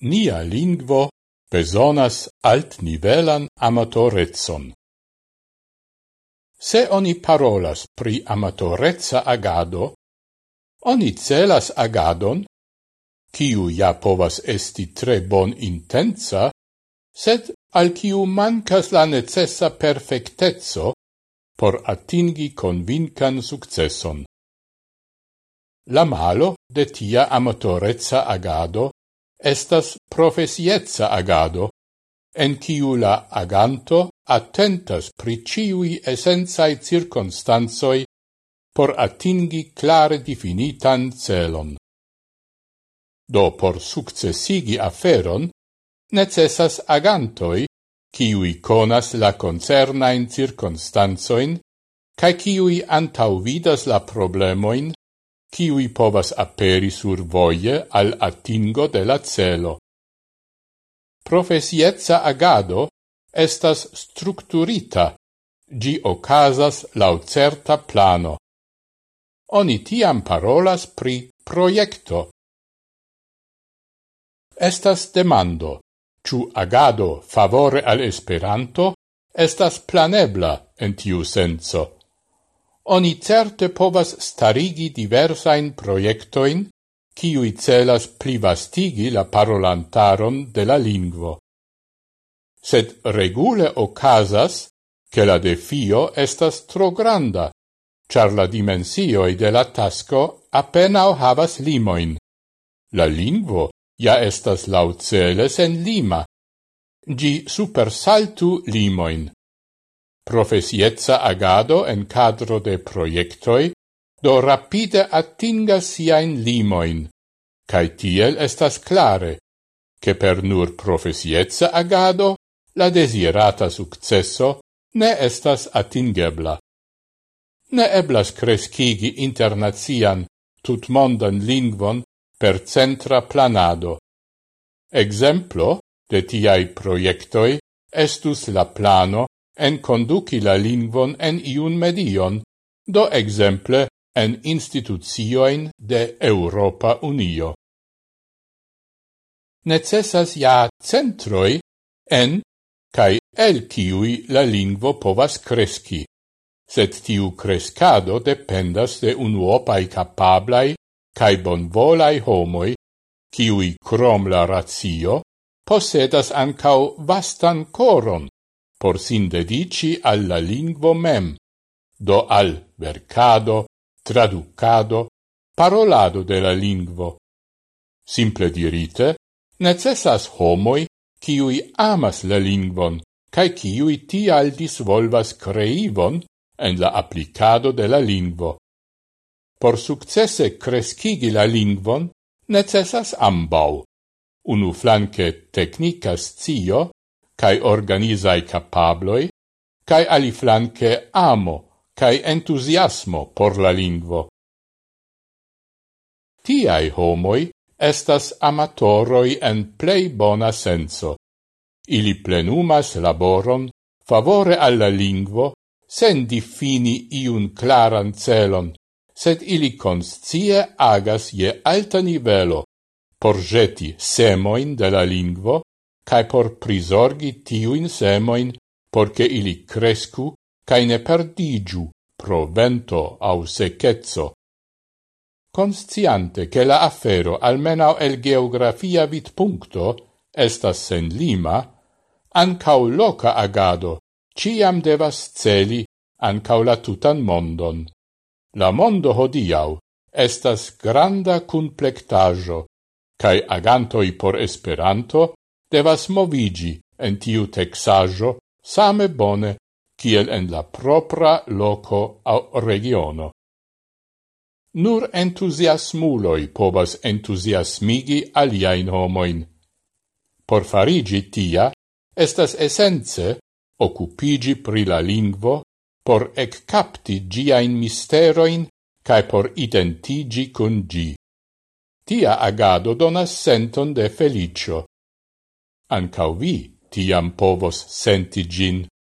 nia lingvo besonas altnivelan amatorezon. Se oni parolas pri amatorezza agado, oni celas agadon, kiu ja povas esti tre bon intensa, sed al kiu mancas la necessa perfectezzo por atingi convincan successon. La malo de tia amatorezza agado estas profesietza agado, en kiu la aganto attentas pri ciui esensai circonstanzoi por atingi clare definitan celon. Do por successigi aferon, necessas agantoi, kiui conas la concernain circonstanzoin, cae ciui antal vidas la problemoin tiui povas aperi sur voie al attingo de la celo. Profesietza agado estas structurita, gi ocasas lau certa plano. Oni tiam parolas pri proiecto. Estas demando, ciu agado favore al Esperanto estas planebla en tiu senso oni certe povas starigi diversain proiectoin, ciui celas plivastigi la parolantaron de la lingvo. Sed regule ocasas che la defio estas tro granda, char la dimensioi de la tasco appenao havas limoin. La lingvo ja estas lauceles en lima. Gi supersaltu limoin profesietza agado en cadro de proiectoi do rapide attingas siain limoin, cae tiel estas clare, che per nur profesietza agado la desirata successo ne estas atingebla. Ne eblas crescigi internazian tutmondan lingvon per centra planado. Exemplo de tiai proiectoi estus la plano en conduci la lingvon en iun medion, do exemple en institucioin de Europa Unio. Necessas ja centroi en cae el ciui la lingvo povas cresci, sed tiu crescado dependas de unuopai capablai cae bonvolai homoi, ciui crom la ratio, posedas ancau vastan coron, por sin dedici alla lingvo mem, do al vercado, traducado, parolado de la lingvo. Simple dirite, necessas homoi ciui amas la lingvon, cae ciui tial disvolvas creivon en la applicado de la lingvo. Por successe crescigi la lingvon, necessas ambau, unu flanque technicas zio, cae organizai capabloi, cae aliflanque amo cae entusiasmo por la lingvo. Tiai homoi estas amatoroi en plei bona senso. Ili plenumas laboron favore alla lingvo sen difini iun claran celon, sed ili conscie agas je alta nivelo por jeti semoin de la lingvo cae por prisorgi tiuin semoin, porce ili crescu, cae ne perdigiu pro vento au secezzo. Consciante che la affero, almenau el geografia vit puncto, estas sen lima, ancau loca agado, ciam devas celi ancau la tutan mondon. La mondo hodiau estas granda cunplectajo, cae agantoi por Esperanto devas movigi en tiu texajo same bone kiel en la propra loco au regiono. Nur entusiasmuloi povas entusiasmigi aliaen homoin. Por farigi tia, estas essence occupigi pri la lingvo por eccapti giain misteroin cae por identigi cun gi. Tia agado donas senton de felicio, Ancau vi tiam povos senti gin.